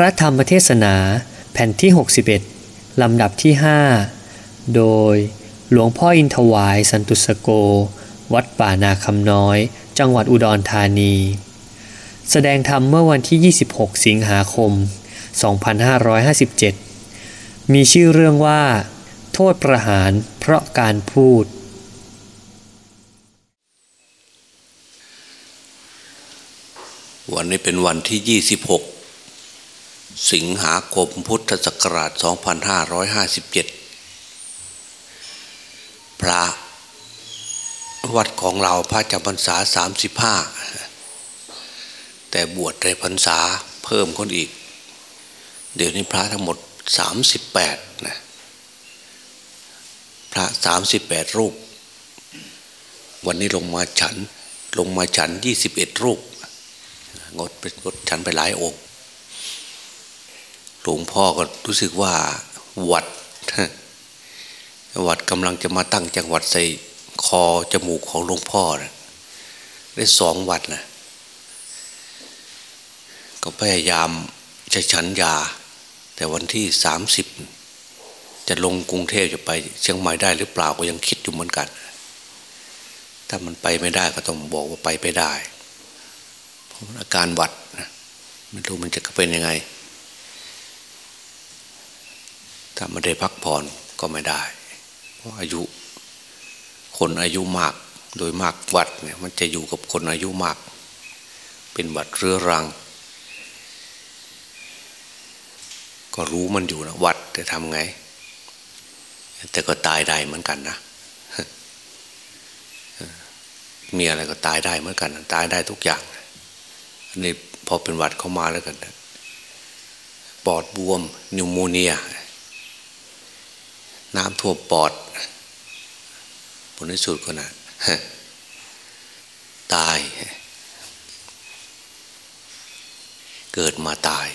ระธรรมเทศนาแผ่นที่ 61 ลำดับที่ 5 โดยหลวงพ่ออินทวายสันตุสโก วัดป่านาคำน้อย จังหวัดอุดรธานี แสดงธรรมเมื่อวันที่ 26 สิงหาคม 2557 มีชื่อเรื่องว่า โทษประหารเพราะการพูด วันนี้เป็นวันที่ 26 สิงหาคมพุทธศักราช 2557 พระวัดของเราพระจำพรรษา 35 แต่บวชในพรรษาเพิ่มคนอีก เดี๋ยวนี้พระทั้งหมด 38 นะ พระ 38 รูป วันนี้ลงมาฉันลงมาฉัน 21 รูป งดไปงดฉันไปหลายองค์ หลวงพ่อก็รู้สึกว่าวัดวัดกำลังจะมาตั้งจังหวัดใส่คอจมูกของหลวงพ่อนะได้สองวัดนะก็พยายามจะฉันยา แต่วันที่สามสิบจะลงกรุงเทพจะไปเชียงใหม่ได้หรือเปล่าก็ยังคิดอยู่เหมือนกัน ถ้ามันไปไม่ได้ก็ต้องบอกว่าไปไม่ได้ เพราะอาการหวัดนะไม่รู้มันจะเป็นยังไง ถ้าไม่ได้พักผ่อนก็ไม่ได้ เพราะอายุ คนอายุมากโดยมากวัดเนี่ยมันจะอยู่กับคนอายุมาก เป็นวัดเรื้อรัง ก็รู้มันอยู่นะวัดจะทำไง แต่ก็ตายได้เหมือนกันนะมีอะไรก็ตายได้เหมือนกัน ตายได้ทุกอย่างอันนี้พอเป็นวัดเข้ามาแล้วกันปอดบวมนิวโมเนีย น้ำท่วมปอด ผลที่สุดก็นะตาย เกิดมาตาย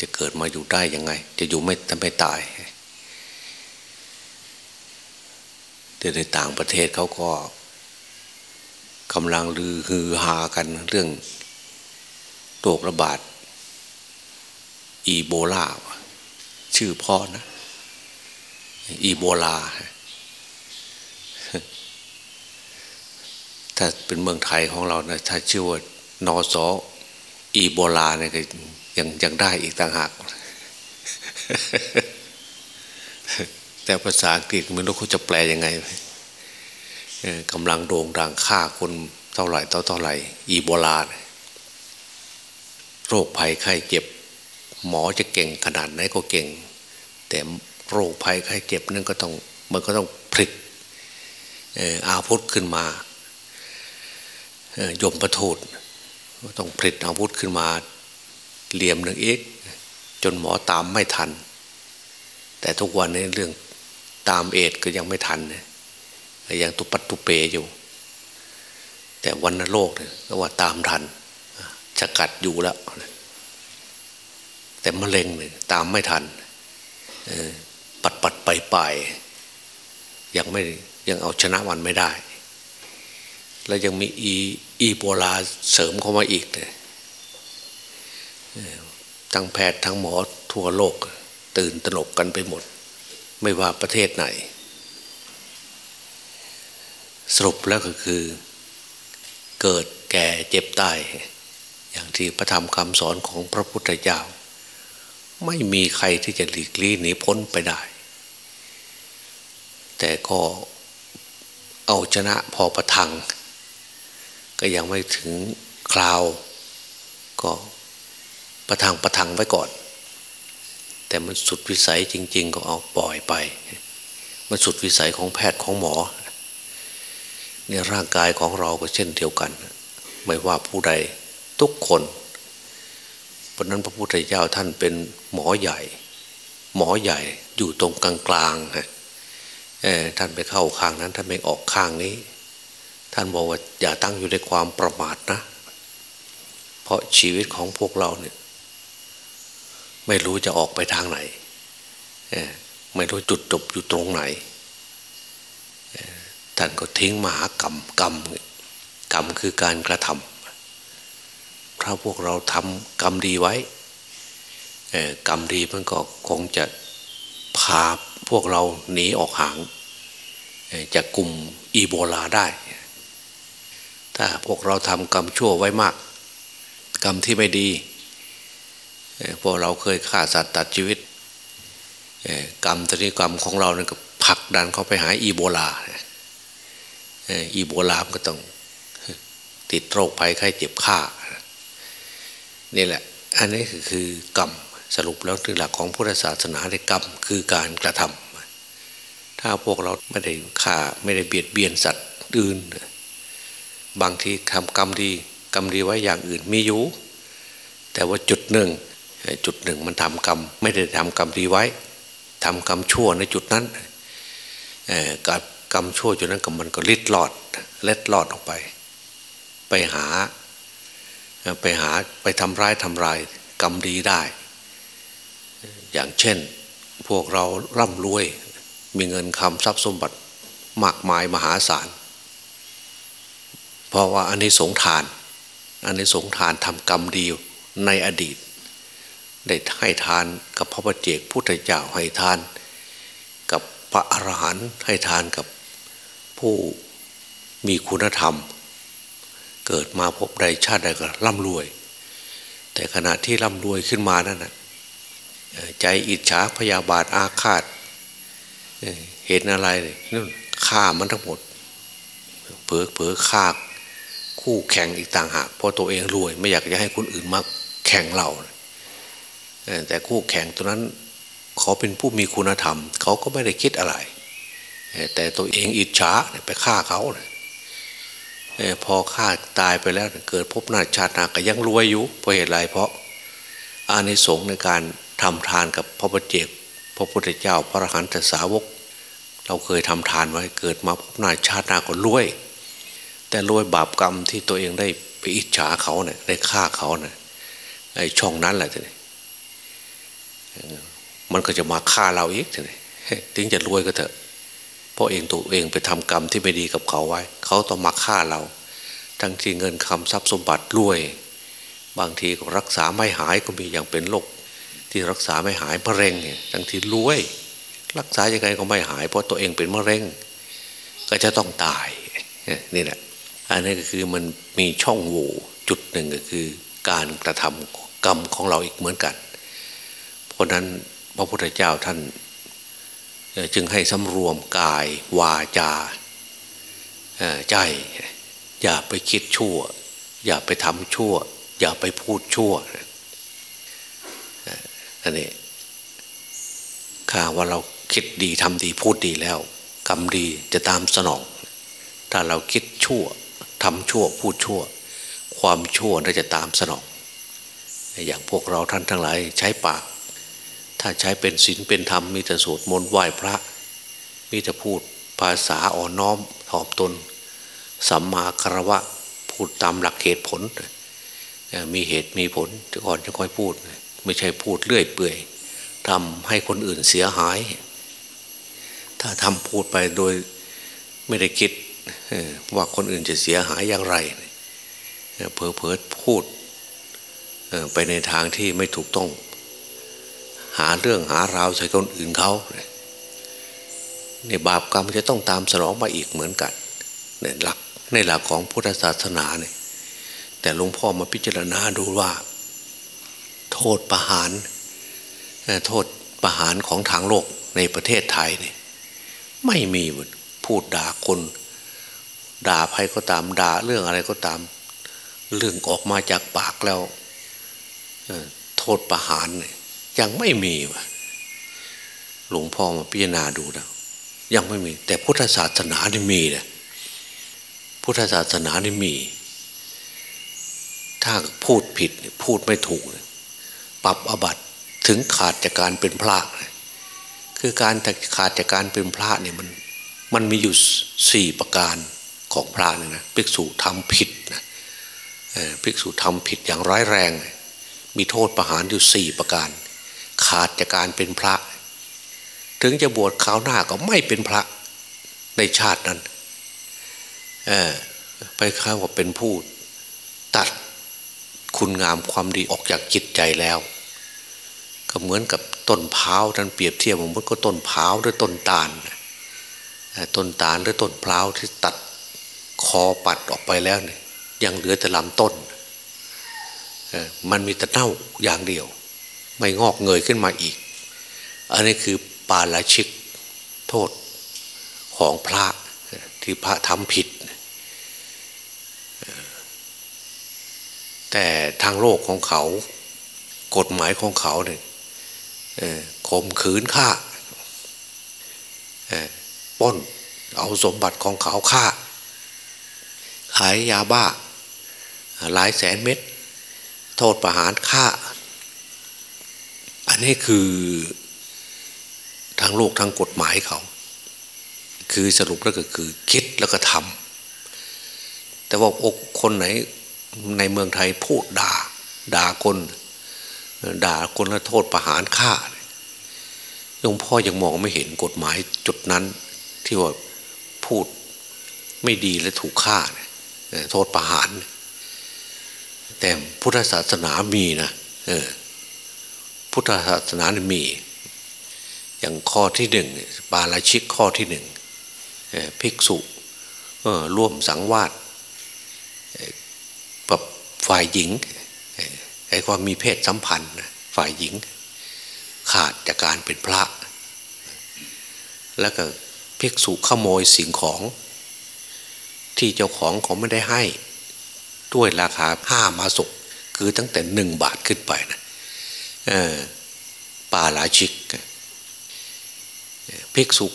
จะเกิดมาอยู่ได้ยังไง จะอยู่ไม่ถ้าไม่ตายแต่ในต่างประเทศเขาก็กำลังลือฮือฮากันเรื่องโรคระบาด อีโบลาชื่อพ่อนะ อีโบลา ถ้าเป็นเมืองไทยของเรานะถ้าชื่อว่านอสออีโบลาเนี่ยก็ยังยังได้อีกต่างหาก แต่ภาษาอังกฤษไม่รู้เขาจะแปลยังไงกำลังโด่งดังฆ่าคนเท่าไหร่เท่าเท่าไหร่ อีโบลา โรคภัยไข้เจ็บ หมอจะเก่งขนาดไหนก็เก่ง แต่ โรคภัยไข้เจ็บนั่นก็ต้องมันก็ต้องผลิตอาวุธขึ้นมายมประทูดต้องผลิตอาวุธขึ้นมาเหลี่ยมหนึ่งเอกจนหมอตามไม่ทัน แต่ทุกวันนี้เรื่องตามเอดก็ยังไม่ทันเนี่ยยังตุปัตตุเปอยู่ แต่วันโลกเนี่ยก็ว่าตามทันจะกัดอยู่แล้ว แต่มะเร็งเนี่ยตามไม่ทัน ปัดปัดไปไปยังไม่ยังเอาชนะมันไม่ได้ แล้วยังมีอีอีโบลาเสริมเข้ามาอีกเลยทั้งแพทย์ทั้งหมอทั่วโลกตื่นตระหนกกันไปหมด ไม่ว่าประเทศไหน สรุปแล้วก็คือ เกิดแก่เจ็บตาย อย่างที่พระธรรมคำสอนของพระพุทธเจ้า ไม่มีใครที่จะหลีกลี่หนีพ้นไปได้ แต่ก็เอาชนะพอประทัง ก็ยังไม่ถึงคราว ก็ประทังประทังไว้ก่อน แต่มันสุดวิสัยจริง ๆ ก็เอาปล่อยไป มันสุดวิสัยของแพทย์ของหมอเนี่ยร่างกายของเราก็เช่นเดียวกัน ไม่ว่าผู้ใดทุกคน ราะนั้นพระพุทธเจ้าท่านเป็นหมอใหญ่ หมอใหญ่อยู่ตรงกลางๆฮะท่านไปเข้าข้างนั้นท่านไม่ออกข้างนี้ ท่านบอกว่าอย่าตั้งอยู่ในความประมาทนะ เพราะชีวิตของพวกเราเนี่ย ไม่รู้จะออกไปทางไหนไม่รู้จุดจบอยู่ตรงไหนท่านก็ทิ้งมหากรรมกรรมกรรมคือการกระทำ ถ้าพวกเราทำกรรมดีไว้กรรมดีมันก็คงจะพาพวกเราหนีออกห่างจากกลุ่มอีโบลาได้ ถ้าพวกเราทำกรรมชั่วไว้มาก กรรมที่ไม่ดีพวกเราเคยฆ่าสัตว์ตัดชีวิตกรรมตนี้กรรมของเราเนี่ยก็ผลักดันเขาไปหาอีโบลาอีโบลาก็ต้องติดโรคภัยไข้เจ็บฆ่า นี่แหละ อันนี้คือคือกรรมสรุปแล้วคือหลักของพุทธศาสนาในกรรมคือการกระทำถ้าพวกเราไม่ได้ฆ่าไม่ได้เบียดเบียนสัตว์อื่น บางทีทำกรรมดีกรรมดีไว้อย่างอื่นมีอยู่ แต่ว่าจุดหนึ่งจุดหนึ่งมันทำกรรม ไม่ได้ทำกรรมดีไว้ทำกรรมชั่วในจุดนั้นกับกรรมชั่วจุดนั้นก็มันก็ลิดหลอดเล็ดหลอดออกไป ไปหา ไปหาไปทำร้ายทำลายกรรมดีได้ อย่างเช่น พวกเราร่ำรวย มีเงินคำทรัพย์สมบัติมากมายมหาศาล เพราะว่าอันนี้สงทาน อันนี้สงทานทำกรรมดีในอดีต ได้ให้ทานกับพระปเจกพุทธเจ้าให้ทาน กับพระอรหันต์ให้ทานกับผู้มีคุณธรรม เกิดมาพบใดชาติใดก็ร่ำรวย แต่ขณะที่ร่ำรวยขึ้นมานั่นนะใจอิจฉาพยาบาทอาฆาตเห็นอะไรนั่นฆ่ามันทั้งหมดเผลอเผลอฆ่าคู่แข่งอีกต่างหากเพราะตัวเองรวย ไม่อยากจะให้คนอื่นมาแข่งเราแต่คู่แข่งตัวนั้นเขาเป็นผู้มีคุณธรรม เขาก็ไม่ได้คิดอะไร แต่ตัวเองอิจฉาไปฆ่าเขาเลย พอฆ่าตายไปแล้วเกิดพบหน้าชาตินาก็ยังรวยอยู่เพราะเหตุไรเพราะอานิสงส์ในการทำทานกับพระพุทธเจ้าพระพุทธเจ้าพระอรหันตสาวก เราเคยทำทานไว้เกิดมาพบหน้าชาตินาก็รวย แต่รวยบาปกรรมที่ตัวเองได้ไปอิจฉาเขาเนี่ยได้ฆ่าเขาเนี่ยไอ้ช่องนั้นแหละทีนี้มันก็จะมาฆ่าเราอีกทีนี้ถึงจะรวยก็เถอะ เพราะเองตัวเองไปทำกรรมที่ไม่ดีกับเขาไว้ เขาต้องมาฆ่าเรา ทั้งที่เงินคำทรัพย์สมบัติรวย บางทีก็รักษาไม่หายก็มีอย่างเป็นโรคที่รักษาไม่หายมะเร็งเนี่ยทั้งที่รวย รักษายังไงก็ไม่หาย เพราะตัวเองเป็นมะเร็ง ก็จะต้องตายนี่แหละอันนี้ก็คือมันมีช่องโหว่จุดหนึ่งก็คือ การกระทำกรรมของเราอีกเหมือนกัน เพราะนั้นพระพุทธเจ้าท่าน จึงให้สำรวมกายวาจาใจ อย่าไปคิดชั่ว อย่าไปทำชั่ว อย่าไปพูดชั่วอันนี้ข้าว่าเราคิดดีทำดีพูดดีแล้วกรรมดีจะตามสนอง ถ้าเราคิดชั่วทำชั่วพูดชั่ว ความชั่วน่าจะตามสนอง อย่างพวกเราท่านทั้งหลายใช้ปาก ถ้าใช้เป็นศีลเป็นธรรมมีแต่สวดมนต์ไหว้พระ มีแต่พูดภาษาอ่อนน้อมถ่อมตน สัมมาคารวะพูดตามหลักเหตุผล มีเหตุมีผลจะก่อนจะค่อยพูด ไม่ใช่พูดเรื่อยเปื่อยทำให้คนอื่นเสียหาย ถ้าทำพูดไปโดยไม่ได้คิดว่าคนอื่นจะเสียหายอย่างไรเพอเพอพูดไปในทางที่ไม่ถูกต้อง หาเรื่องหาราวใส่คนอื่นเขาในบาปกรรมจะต้องตามสนองมาอีกเหมือนกันในหลักในหลักของพุทธศาสนาเนี่ยแต่หลวงพ่อมาพิจารณาดูว่า โทษประหารโทษประหารของทางโลกในประเทศไทยเนี่ยไม่มีพูดด่าคน ด่าใครก็ตามด่าเรื่องอะไรก็ตาม เรื่องออกมาจากปากแล้วโทษประหารเนี่ย ยังไม่มีวะหลวงพ่อมาพิจารณาดูนะยังไม่มี แต่พุทธศาสนานี่มีนะพุทธศาสนานี่มี ถ้าพูดผิดพูดไม่ถูกปรับอบัตถึงขาดจากการเป็นพระคือการขาดจากการเป็นพระเนี่ยมันมันมีอยู่สี่ประการของพระเนี่ยนะภิกษุทำผิดนะภิกษุทำผิดอย่างร้ายแรง มีโทษประหารอยู่สี่ประการ ขาดจากการเป็นพระ ถึงจะบวชคราวหน้าก็ไม่เป็นพระในชาตินั้นไปข้าว่าเป็นผู้ตัดคุณงามความดีออกจากจิตใจแล้ว ก็เหมือนกับต้นพร้าท่านเปรียบเทียบเหมือนก็ต้นพร้าหรือต้นตาลต้นตาลหรือต้นพร้าที่ตัดคอปัดออกไปแล้วเนี่ยยังเหลือแต่ลำต้นมันมีแต่เน่าอย่างเดียว ไม่งอกเงยขึ้นมาอีก อันนี้คือปาราชิกโทษของพระที่พระทำผิด แต่ทางโลกของเขา กฎหมายของเขาเนี่ยข่มขืนฆ่าป้นเอาสมบัติของเขาฆ่า ขายยาบ้า หลายแสนเม็ด โทษประหารฆ่า นนี้คือทางโลกทางกฎหมายเขา คือสรุปแล้วก็คือคิดแล้วก็ทำแต่ว่าอกคนไหนในเมืองไทยพูดด่า ด่าคนด่าคนและโทษประหารฆ่าหลวงพ่อยังมองไม่เห็นกฎหมายจุดนั้น ที่ว่าพูดไม่ดีและถูกฆ่าโทษประหาร แต่พุทธศาสนามีนะเออ พุทธศาสนามี อย่างข้อที่หนึ่งปาราชิกข้อที่หนึ่งภิกษุร่วมสังวาสกับฝ่ายหญิงไอ้ความมีเพศสัมพันธ์ฝ่ายหญิง ขาดจากการเป็นพระ แล้วก็ภิกษุขโมยสิ่งของ ที่เจ้าของเขาไม่ได้ให้ ด้วยราคาห้ามาสุกคือตั้งแต่หนึ่งบาทขึ้นไปนะ ป่าลาชิกภิกษุ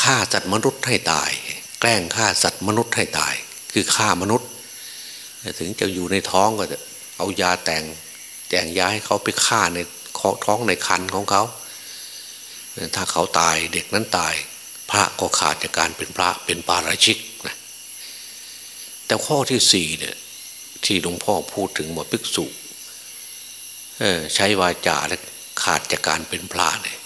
ฆ่าสัตว์มนุษย์ให้ตาย แกล้งฆ่าสัตว์มนุษย์ให้ตาย คือฆ่ามนุษย์ ถึงจะอยู่ในท้องก็เอายาแต่งแต่งยาให้เขาไปฆ่าในท้องในคันของเขา ถ้าเขาตายเด็กนั้นตาย พระก็ขาดจากการเป็นพระเป็นปาราชิกนะแต่ข้อที่สี่เนี่ยที่หลวงพ่อพูดถึงว่าภิกษุ ใช้วาจาและขาดจากการเป็นพระเนี่ย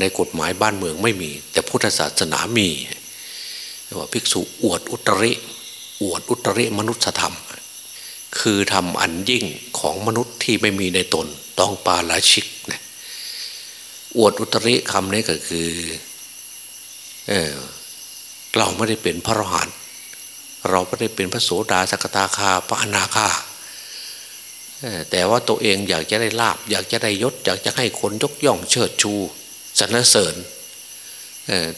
ในกฎหมายบ้านเมืองไม่มี แต่พุทธศาสนามีว่าภิกษุอวดอุตริ อวดอุตริมนุษยธรรม คือทำอันยิ่งของมนุษย์ที่ไม่มีในตนต้องปาราชิกนะอวดอุตริคำนี้ก็คือเออเราไม่ได้เป็นพระอรหันต์เราไม่ได้เป็นพระโสดาสกตาคาพระอนาคา แต่ว่าตัวเองอยากจะได้ลาบ อยากจะได้ยศ อยากจะให้คนยกย่องเชิดชูสรรเสริญ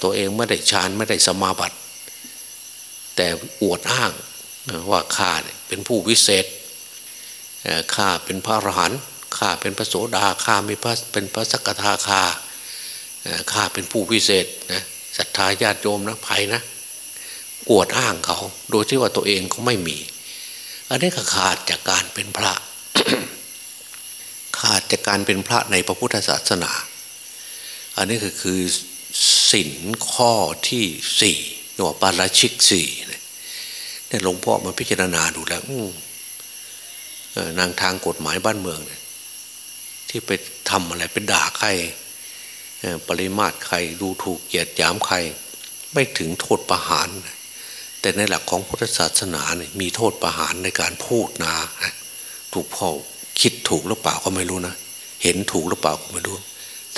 ตัวเองไม่ได้ฌานไม่ได้สมาบัติ แต่อวดอ้างว่าข้าเป็นผู้วิเศษข้าเป็นพระอรหันต์ข้าเป็นพระโสดาข้าไม่พระเป็นพระสกทาคาข้าเป็นผู้วิเศษนะศรัทธาญาติโยมนะภัยนะอวดอ้างเขา โดยที่ว่าตัวเองเขาไม่มี อันนี้ก็ขาดจากการเป็นพระ ขาดจากการเป็นพระในพระพุทธศาสนา อันนี้ก็คือสินข้อที่สี่เรียกว่าปาราชิกสี่เนี่ยหลวงพ่อมาพิจารณาดูแล้วนางทางกฎหมายบ้านเมืองเนี่ยที่ไปทำอะไรเป็นด่าใครปริมาตรใครดูถูกเหยียดหยามใคร ไม่ถึงโทษประหาร แต่ในหลักของพุทธศาสนาเนี่ยมีโทษประหารในการพูดนา ถูกพ่อคิดถูกหรือเปล่าก็ไม่รู้นะ เห็นถูกหรือเปล่าก็ไม่รู้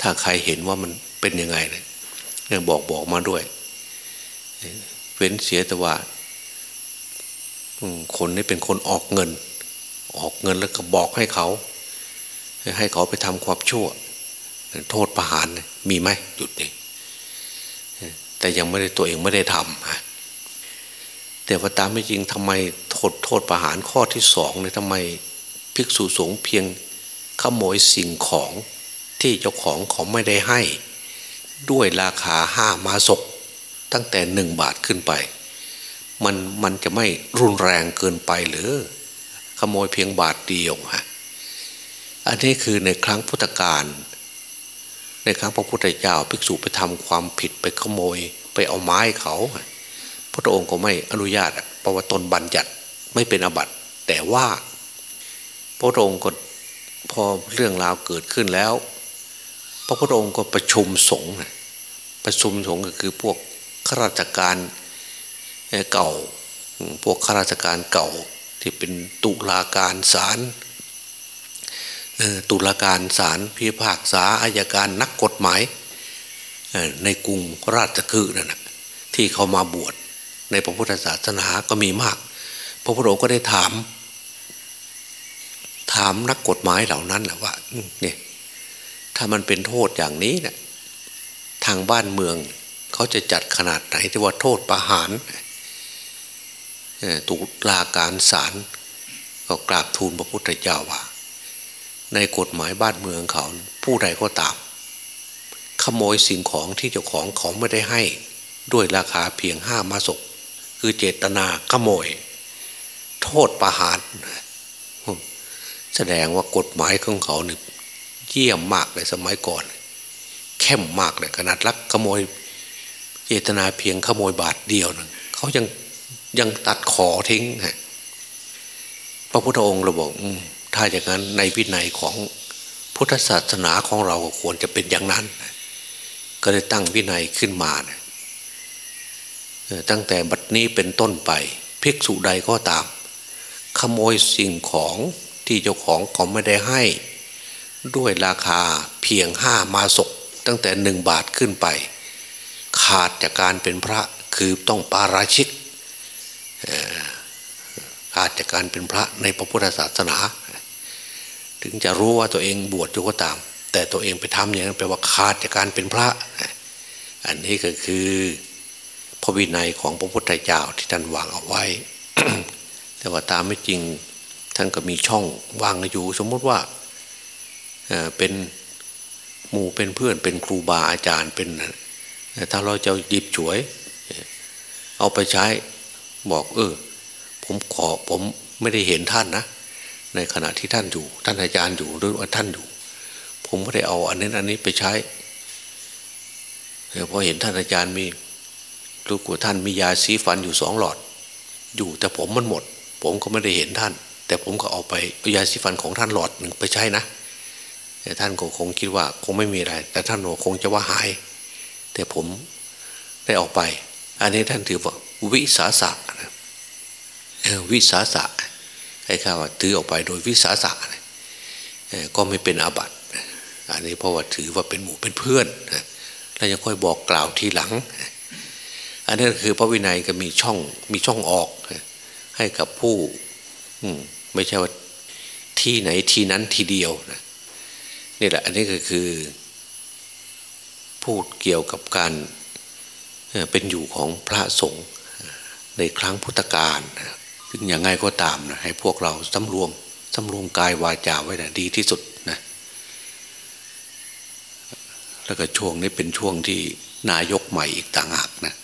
ถ้าใครเห็นว่ามันเป็นยังไงเนี่ยบอกบอกมาด้วยเว้นเสียแต่ว่าคนนี้เป็นคนออกเงิน ออกเงินแล้วก็บอกให้เขา ให้เขาไปทำความชั่ว โทษประหารมีไหมจุดนี้แต่ยังไม่ได้ตัวเองไม่ได้ทำแต่ว่าตามไม่จริงทำไมโทษโทษประหารข้อที่สองเนี่ยทำไม ภิกษุสงฆ์เพียงขโมยสิ่งของที่เจ้าของเขาไม่ได้ให้ ด้วยราคาห้ามาศกตั้งแต่หนึ่งบาทขึ้นไป มันมันจะไม่รุนแรงเกินไปหรือ ขโมยเพียงบาทเดียวฮะอันนี้คือในครั้งพุทธกาลในครั้งพระพุทธเจ้าภิกษุไปทำความผิดไปขโมยไปเอาไม้เขา พระองค์ก็ไม่อนุญาตเพราะว่าตนบัญญัติไม่เป็นอบัติแต่ว่า พระองค์ก็พอเรื่องราวเกิดขึ้นแล้ว พระพุทธองค์ก็ประชุมสงฆ์ประชุมสงฆ์ก็คือพวกข้าราชการเก่า พวกข้าราชการเก่าที่เป็นตุลาการศาลตุลาการศาลพิพากษาอายการนักกฎหมายในกรุงราชคฤห์นั่นนะที่เขามาบวชในพระพุทธศาสนาก็มีมาก พระพุทธองค์ก็ได้ถาม ถามนักกฎหมายเหล่านั้นแหละว่าเนี่ยถ้ามันเป็นโทษอย่างนี้เนะี่ยทางบ้านเมืองเขาจะจัดขนาดไหนที่ว่าโทษประหารตุลาการศาลก็กราบทูลพระพุทธเจ้าว่า ในกฎหมายบ้านเมืองเขาผู้ใดก็ตาม ขโมยสิ่งของที่เจ้าของเขาไม่ได้ให้ ด้วยราคาเพียงห้ามาศกคือเจตนาขโมย โทษประหาร แสดงว่ากฎหมายของเขาเนี่ยเยี่ยมมากเลยสมัยก่อน เข้มมากเลยขนาดลักขโมย เจตนาเพียงขโมยบาทเดียวนะเขายังยังตัดขอทิ้งฮะพระพุทธองค์เราบอกถ้าอย่างนั้นในวินัยของพุทธศาสนาของเราก็ควรจะเป็นอย่างนั้น ก็เลยตั้งวินัยขึ้นมานะตั้งแต่บัดนี้เป็นต้นไปภิกษุใดก็ตาม ขโมยสิ่งของ ที่เจ้าของเขาไม่ได้ให้ ด้วยราคาเพียงห้ามาศกตั้งแต่หนึ่งบาทขึ้นไป ขาดจากการเป็นพระคือต้องปาราชิกขาดจากการเป็นพระในพระพุทธศาสนา ถึงจะรู้ว่าตัวเองบวชอยู่ก็ตาม แต่ตัวเองไปทำอย่างนั้นแปลว่าขาดจากการเป็นพระ อันนี้ก็คือพระวินัยของพระพุทธเจ้าที่ท่านวางเอาไว้ แต่ว่าตามไม่จริง ท่านก็มีช่องวางอยู่ สมมติว่าเป็นหมู่เป็นเพื่อนเป็นครูบาอาจารย์เป็นถ้าเราจะหยิบฉวย เอาไปใช้บอกเออ ผมขอผมไม่ได้เห็นท่านนะ ในขณะที่ท่านอยู่ ท่านอาจารย์อยู่หรือว่าท่านอยู่ ผมไม่ได้เอาอันนี้อันนี้ไปใช้เพอเห็นท่านอาจารย์มีลูกท่านมียาสีฟันอยู่สองหลอด อยู่แต่ผมมันหมด ผมก็ไม่ได้เห็นท่าน แต่ผมก็เอาไปยาสีฟันของท่านหลอดหนึ่งไปใช้นะแต่ท่านก็คงคิดว่าคงไม่มีอะไร แต่ท่านคงจะว่าหาย แต่ผมได้ออกไป อันนี้ท่านถือว่าวิสาสะวิสาสะให้ข้าว่าถือออกไปโดยวิสาสะก็ไม่เป็นอาบัติอันนี้เพราะว่าถือว่าเป็นหมู่เป็นเพื่อนแล้วยังค่อยบอกกล่าวทีหลัง อันนี้คือพระวินัยก็มีช่องมีช่องออก ให้กับผู้ ไม่ใช่ว่าที่ไหนที่นั้นทีเดียวนะนี่แหละอันนี้ก็คือ พูดเกี่ยวกับการเป็นอยู่ของพระสงฆ์ในครั้งพุทธกาลถึงอย่างไงก็ตามนะให้พวกเราสำรวมสำรวมกายวาจาไว้นะดีที่สุดนะแล้วก็ช่วงนี้เป็นช่วงที่นายกใหม่อีกต่างหากนะ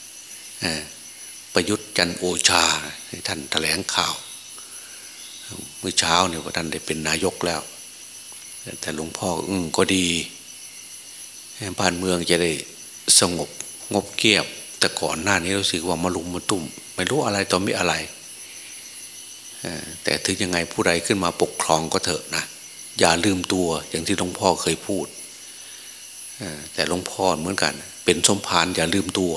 ประยุทธ์จันโอชาท่านแถลงข่าว เมื่อเช้าเนี่ยท่านได้เป็นนายกแล้ว แต่หลวงพ่ออืมก็ดีบ้านเมืองจะได้สงบงบเกียบ แต่ก่อนหน้านี้รู้สึกว่ามาลุมมาตุ่ม ไม่รู้อะไรต่อไม่อะไร แต่ถึงยังไงผู้ใดขึ้นมาปกครองก็เถอะนะ อย่าลืมตัวอย่างที่หลวงพ่อเคยพูด แต่หลวงพ่อเหมือนกัน เป็นสมภารอย่าลืมตัว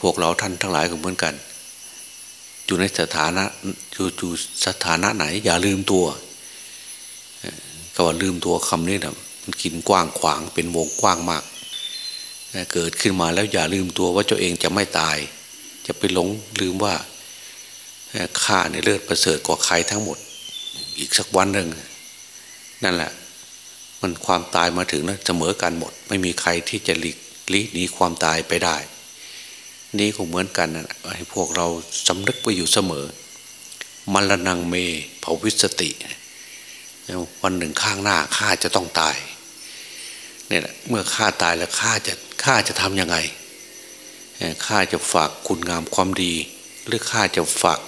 พวกเราท่านทั้งหลายก็เหมือนกัน อยู่ในสถานะอยู่อยู่สถานะไหน อย่าลืมตัวก็ว่าลืมตัวคำนี้นะมันกินกว้างขวางเป็นวงกว้างมาก เกิดขึ้นมาแล้วอย่าลืมตัวว่าเจ้าเองจะไม่ตาย จะไปหลงลืมว่าข้าในเลือดประเสริฐกว่าใครทั้งหมด อีกสักวันหนึ่งนั่นแหละ มันความตายมาถึงแล้วเสมอกันหมด ไม่มีใครที่จะหลีกลีหนีความตายไปได้ นี้ก็เหมือนกันนะให้พวกเราสำนึกไปอยู่เสมอมรณงเมภวิสติ วันหนึ่งข้างหน้าข้าจะต้องตายเนี่ยแหละเมื่อข้าตายแล้วข้าจะข้าจะทำยังไงข้าจะฝากคุณงามความดี หรือข้าจะฝาก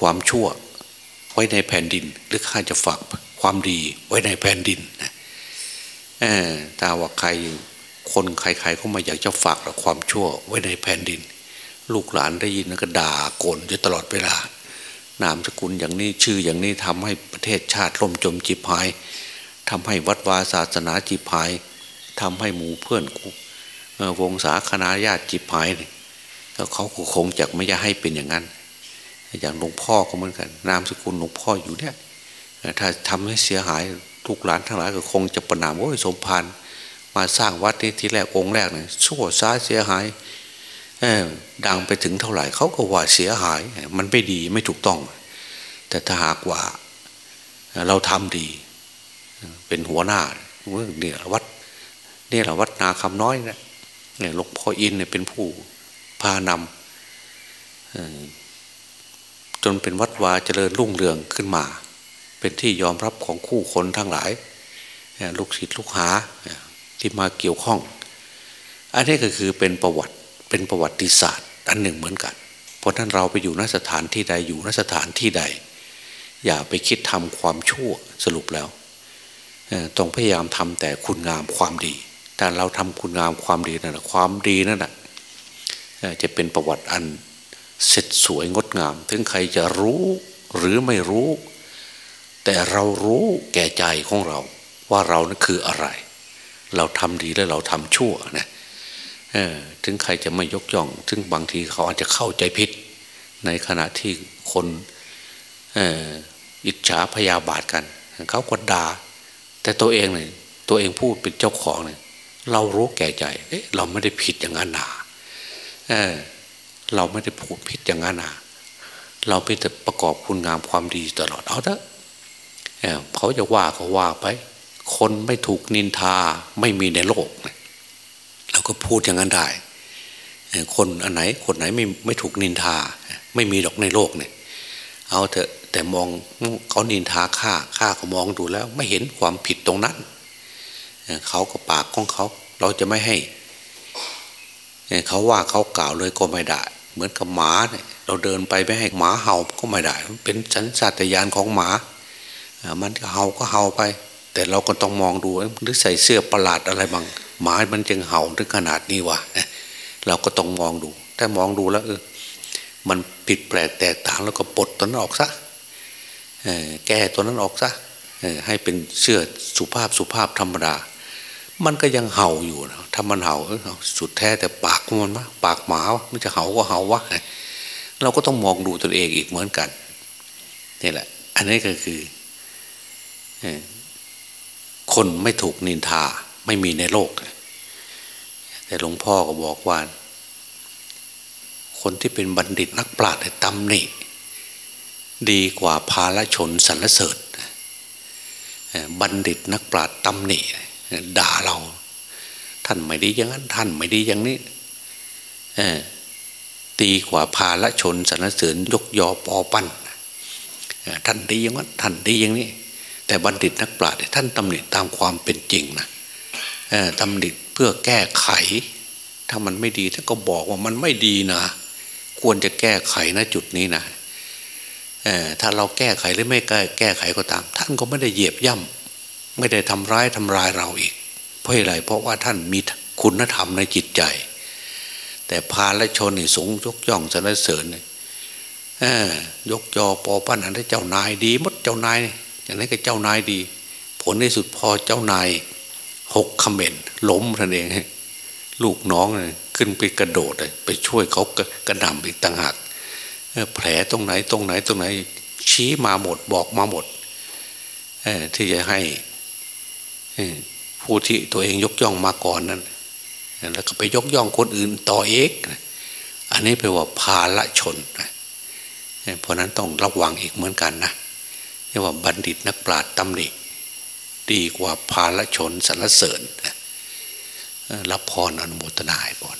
ความชั่วไว้ในแผ่นดิน หรือข้าจะฝากความดีไว้ในแผ่นดินถ้าว่าใคร คนใครๆก็มาอยากจะฝากความชั่วไว้ในแผ่นดิน ลูกหลานได้ยินก็ด่าโกนอยู่ตลอดเวลานามสกุลอย่างนี้ชื่ออย่างนี้ทำให้ประเทศชาติล่มจมจิบหายทำให้วัดวาศาสนาจิบหายทำให้หมู่เพื่อนวงศาคณาญาติจิบหายแล้วเขาคงจะไม่จะให้เป็นอย่างนั้น อย่างหลวงพ่อก็เหมือนกัน นามสกุลหลวงพ่ออยู่เนี่ยถ้าทำให้เสียหายทุกหลานทั้งหลายก็คงจะประนามโอ้ยสมภาร มาสร้างวัดนี้ทีแรกองค์แรกเนี่ยชั่วซ้าเสียหายดังไปถึงเท่าไหร่เขาก็ว่าเสียหาย มันไม่ดีไม่ถูกต้อง แต่ถ้าหากว่าเราทำดี เป็นหัวหน้าเนี่ยวัดนี่แหละวัดนาคำน้อยนะเนี่ยหลวงพ่ออินเนี่ยเป็นผู้พานำจนเป็นวัดวาเจริญรุ่งเรืองขึ้นมา เป็นที่ยอมรับของคู่คนทั้งหลายลูกศิษย์ลูกหา ที่มาเกี่ยวข้อง อันนี้ก็คือเป็นประวัติเป็นประวัติศาสตร์ อันหนึ่งเหมือนกัน เพราะท่านเราไปอยู่นสถานที่ใดอยู่นสถานที่ใด อย่าไปคิดทำความชั่วสรุปแล้วต้องพยายามทำแต่คุณงามความดี แต่เราทำคุณงามความดีนั่นแหะความดีนั่นแหะจะเป็นประวัติอันเสร็จสวยงดงาม ถึงใครจะรู้หรือไม่รู้ แต่เรารู้แก่ใจของเราว่าเรานั้นคืออะไร เราทำดีแล้วเราทำชั่วนะถึงใครจะไม่ยกย่อง ถึงบางทีเขาอาจจะเข้าใจผิด ในขณะที่คนอิจฉาพยาบาทกัน เขาก็ด่าแต่ตัวเองเนี่ยตัวเองพูดเป็นเจ้าของเนี่ยเรารู้แก่ใจเเราไม่ได้ผิดอย่างนั้นนาเออเราไม่ได้พูดผิดอย่างนั้นนาเราเป็นแต่ประกอบคุณงามความดีตลอดเอาเถอะเขาจะว่าก็ว่าไป คนไม่ถูกนินทาไม่มีในโลก เราก็พูดอย่างนั้นได้ คนอันไหนคนไหนไม่ไม่ถูกนินทา ไม่มีหรอกในโลกเนี่ยเอาเถอะแต่มองเขานินทาข้าข้าก็มองดูแล้ว ไม่เห็นความผิดตรงนั้นเขาก็ปากของเขา เราจะไม่ให้เขาว่าเขากล่าวเลยก็ไม่ได้ เหมือนกับหมาเนี่ยเราเดินไปไม่ให้หมาเห่าก็ไม่ได้ เป็นสัญชาตญาณของหมา มันเห่าก็เห่าไป แต่เราก็ต้องมองดูหรือใส่เสื้อประหลาดอะไรบางหมามันจึงเห่าถึงขนาดนี้วะเราก็ต้องมองดู ถ้ามองดูแล้วเออมันผิดแปลกแตกต่างแล้วก็ปลดตัวนั้นออกซะแก้ตัวนั้นออกซะให้เป็นเสื้อสุภาพสุภาพธรรมดา มันก็ยังเห่าอยู่นะถ้ามันเห่าสุดแท้แต่ปากมันมะปากหมาวะมันจะเห่าก็เห่าวะเราก็ต้องมองดูตัวเองอีกเหมือนกันนี่แหละ อันนี้ก็คือ คนไม่ถูกนินทาไม่มีในโลก แต่หลวงพ่อก็บอกว่า คนที่เป็นบัณฑิตนักปราชญ์ตำหนิดีกว่าภาลชนสรรเสริญบัณฑิตนักปราชญ์ตำหนิด่าเรา ท่านไม่ดีอย่างนั้น ท่านไม่ดีอย่างนี้ตีกว่าพาละชนสรรเสริญยกยอปอปั้นท่านดีอย่างนั้นท่านดีอย่างนี้ แต่บัณฑิตนักปราชญ์ท่านตำหนิตามความเป็นจริงนะตำหนิเพื่อแก้ไข ถ้ามันไม่ดีท่านก็บอกว่ามันไม่ดีนะ ควรจะแก้ไขนะจุดนี้นะถ้าเราแก้ไขหรือไม่แก้แก้ไขก็ตาม ท่านก็ไม่ได้เหยียบย่ำไม่ได้ทำร้ายทำลายเราอีก เพราะอะไรเพราะว่าท่านมีคุณธรรมในจิตใจ แต่พาและชนนี่สูงยกย่องสรรเสริญยกจอปอปั้นอันนี้เจ้านายดีมดเจ้านาย อย่างนี้ก็เจ้านายดี ผลในสุดพอเจ้านายหกคอมเมนต์ล้มท่านเองลูกน้องขึ้นไปกระโดดไปช่วยเขากระดำอีกต่างหากแผลตรงไหนตรงไหนตรงไหน ชี้มาหมดบอกมาหมดที่จะให้ผู้ที่ตัวเองยกย่องมาก่อนนั้นแล้วก็ไปยกย่องคนอื่นต่อเอกอันนี้แปลว่าภาละชน เพราะนั้นต้องระวังอีกเหมือนกันนะ เรียกว่าบัณฑิตนักปราชญ์ตำหนิดีกว่าภาละชนสรรเสริญรับพรอนุโมทนาให้ก่อน